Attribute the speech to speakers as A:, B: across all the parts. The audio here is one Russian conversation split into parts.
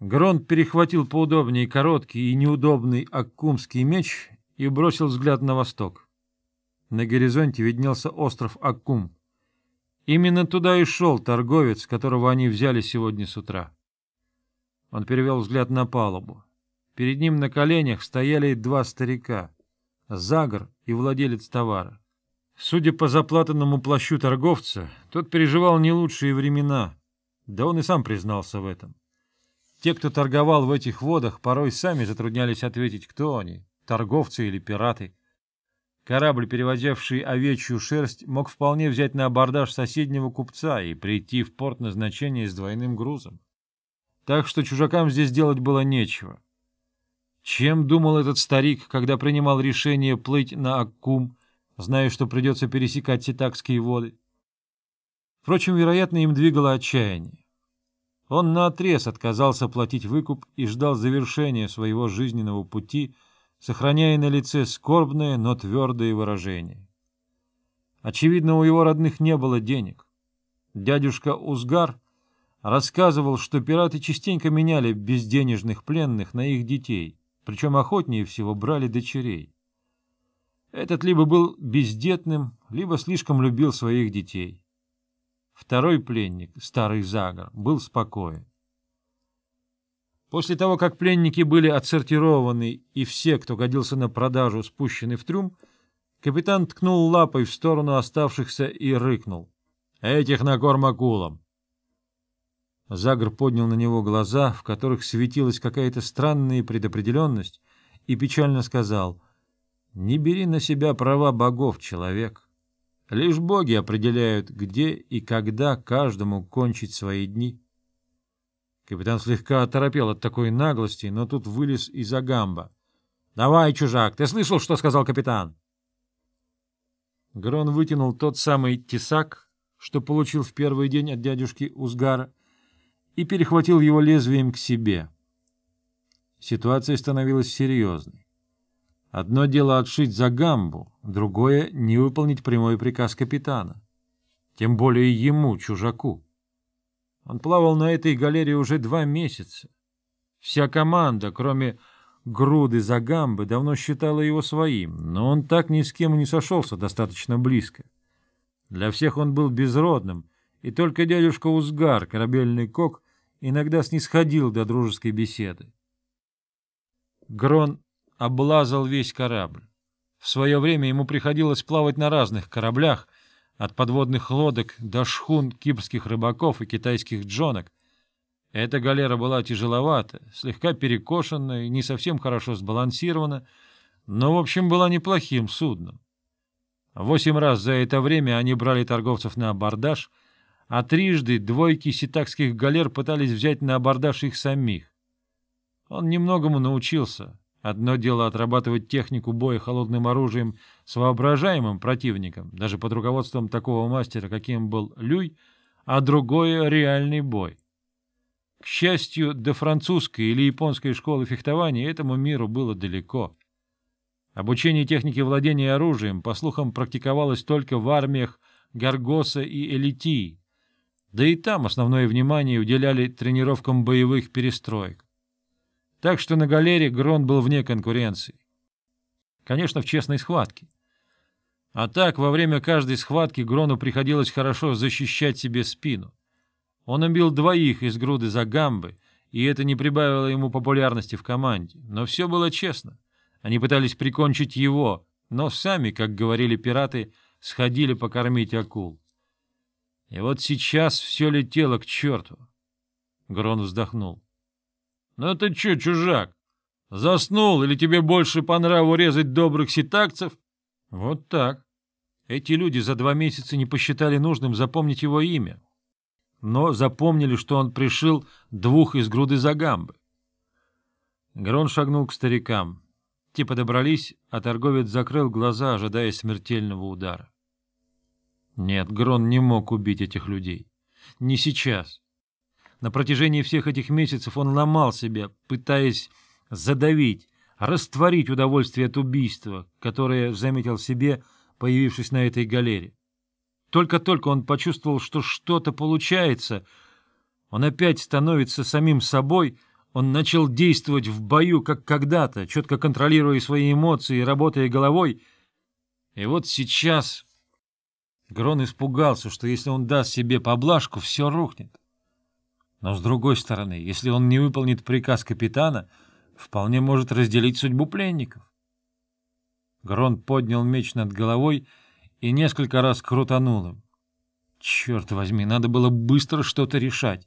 A: Грон перехватил поудобнее короткий и неудобный аккумский меч и бросил взгляд на восток. На горизонте виднелся остров Аккум. Именно туда и шел торговец, которого они взяли сегодня с утра. Он перевел взгляд на палубу. Перед ним на коленях стояли два старика — Загор и владелец товара. Судя по заплатанному плащу торговца, тот переживал не лучшие времена, да он и сам признался в этом. Те, кто торговал в этих водах, порой сами затруднялись ответить, кто они — торговцы или пираты. Корабль, перевозивший овечью шерсть, мог вполне взять на абордаж соседнего купца и прийти в порт назначения с двойным грузом. Так что чужакам здесь делать было нечего. Чем думал этот старик, когда принимал решение плыть на Аккум, зная, что придется пересекать ситакские воды? Впрочем, вероятно, им двигало отчаяние. Он наотрез отказался платить выкуп и ждал завершения своего жизненного пути, сохраняя на лице скорбное, но твердое выражение. Очевидно, у его родных не было денег. Дядюшка Узгар рассказывал, что пираты частенько меняли безденежных пленных на их детей, причем охотнее всего брали дочерей. Этот либо был бездетным, либо слишком любил своих детей. Второй пленник, старый Загор, был спокоен. После того, как пленники были отсортированы и все, кто годился на продажу, спущены в трюм, капитан ткнул лапой в сторону оставшихся и рыкнул. «Этих на корм акулам!» Загр поднял на него глаза, в которых светилась какая-то странная предопределенность, и печально сказал, «Не бери на себя права богов, человек». Лишь боги определяют, где и когда каждому кончить свои дни. Капитан слегка оторопел от такой наглости, но тут вылез из Агамба. — Давай, чужак, ты слышал, что сказал капитан? Грон вытянул тот самый тесак, что получил в первый день от дядюшки Узгара, и перехватил его лезвием к себе. Ситуация становилась серьезной. Одно дело отшить за гамбу, другое — не выполнить прямой приказ капитана. Тем более ему, чужаку. Он плавал на этой галерее уже два месяца. Вся команда, кроме груды за гамбы, давно считала его своим, но он так ни с кем не сошелся достаточно близко. Для всех он был безродным, и только дядюшка Узгар, корабельный кок, иногда снисходил до дружеской беседы. Грон облазал весь корабль. В свое время ему приходилось плавать на разных кораблях, от подводных лодок до шхун кипрских рыбаков и китайских джонок. Эта галера была тяжеловата, слегка перекошена и не совсем хорошо сбалансирована, но, в общем, была неплохим судном. Восемь раз за это время они брали торговцев на абордаж, а трижды двойки ситакских галер пытались взять на абордаж их самих. Он немногому научился, Одно дело отрабатывать технику боя холодным оружием с воображаемым противником, даже под руководством такого мастера, каким был Люй, а другое — реальный бой. К счастью, до французской или японской школы фехтования этому миру было далеко. Обучение технике владения оружием, по слухам, практиковалось только в армиях Гаргоса и Элитии, да и там основное внимание уделяли тренировкам боевых перестроек. Так что на галере Грон был вне конкуренции. Конечно, в честной схватке. А так, во время каждой схватки Грону приходилось хорошо защищать себе спину. Он убил двоих из груды за гамбы, и это не прибавило ему популярности в команде. Но все было честно. Они пытались прикончить его, но сами, как говорили пираты, сходили покормить акул. И вот сейчас все летело к черту. Грон вздохнул. «Ну ты че, чужак, заснул или тебе больше по нраву резать добрых ситакцев?» «Вот так. Эти люди за два месяца не посчитали нужным запомнить его имя, но запомнили, что он пришил двух из груды Загамбы». Грон шагнул к старикам. Те подобрались, а торговец закрыл глаза, ожидая смертельного удара. Нет, Грон не мог убить этих людей. Не сейчас. На протяжении всех этих месяцев он ломал себя, пытаясь задавить, растворить удовольствие от убийства, которое заметил себе, появившись на этой галере. Только-только он почувствовал, что что-то получается, он опять становится самим собой, Он начал действовать в бою, как когда-то, четко контролируя свои эмоции и работая головой. И вот сейчас Грон испугался, что если он даст себе поблажку, все рухнет. Но, с другой стороны, если он не выполнит приказ капитана, вполне может разделить судьбу пленников. Грон поднял меч над головой и несколько раз крутанул им. Черт возьми, надо было быстро что-то решать.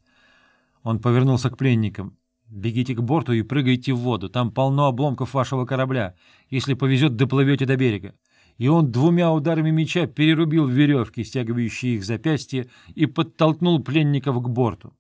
A: Он повернулся к пленникам. «Бегите к борту и прыгайте в воду. Там полно обломков вашего корабля. Если повезет, доплывете до берега». И он двумя ударами меча перерубил веревки, стягивающие их запястья, и подтолкнул пленников к борту.